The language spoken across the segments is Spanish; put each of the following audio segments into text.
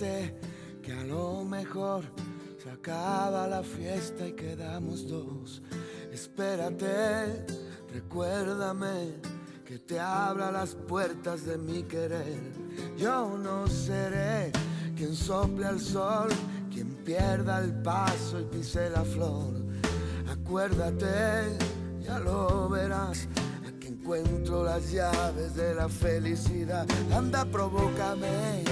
que a lo mejor se acaba la fiesta y quedamos dos. Espérate, recuérdame que te abra las puertas de mi querer. Yo no seré quien sople al sol, quien pierda el paso y pise la flor. Acuérdate, ya lo verás. Encuentro las llaves de la felicidad. Anda, provócame.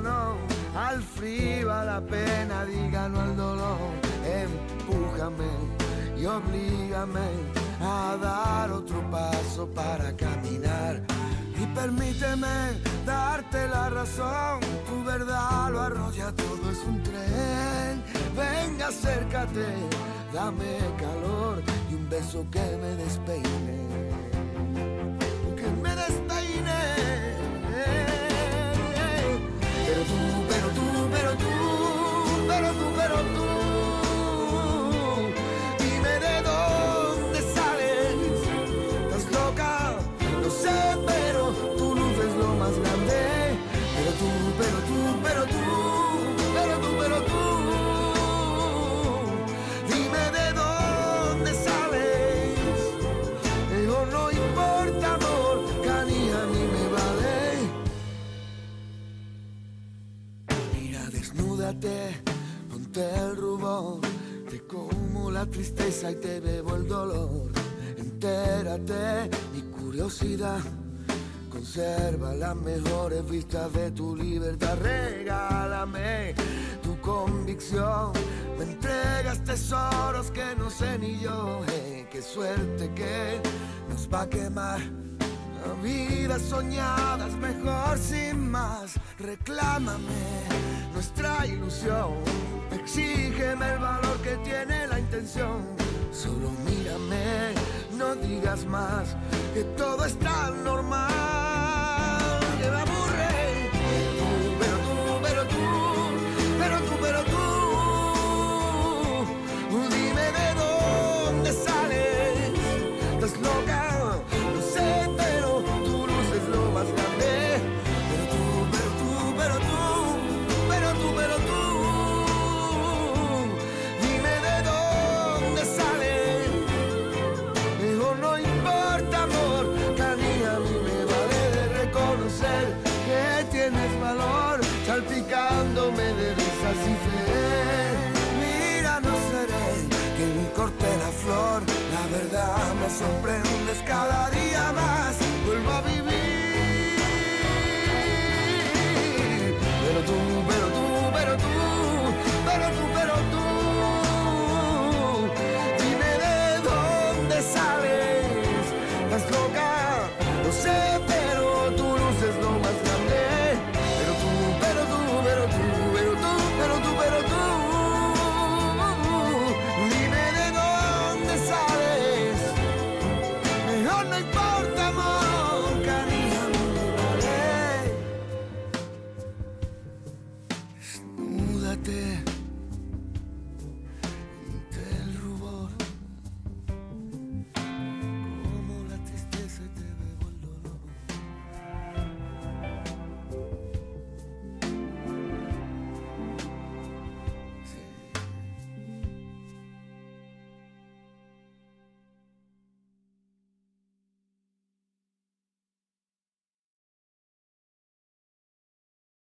No al frío, a la pena, diga al dolor. Empújame y oblígame a dar otro paso para caminar. Y permíteme darte la razón, tu verdad lo arrolla todo, es un tren. Venga, acércate, dame calor y un beso que me despeine. Desnúdate, ponte el rubor, te como la tristeza y te bebo el dolor. Entérate, mi curiosidad, conserva las mejores vistas de tu libertad. Regálame tu convicción, me entregas tesoros que no sé ni yo. Eh, qué suerte que nos va a quemar. La vida soñada es mejor sin más. Reclámame nuestra ilusión. Exígeme el valor que tiene la intención. Solo mírame, no digas más, que todo es tan normal. Sorprende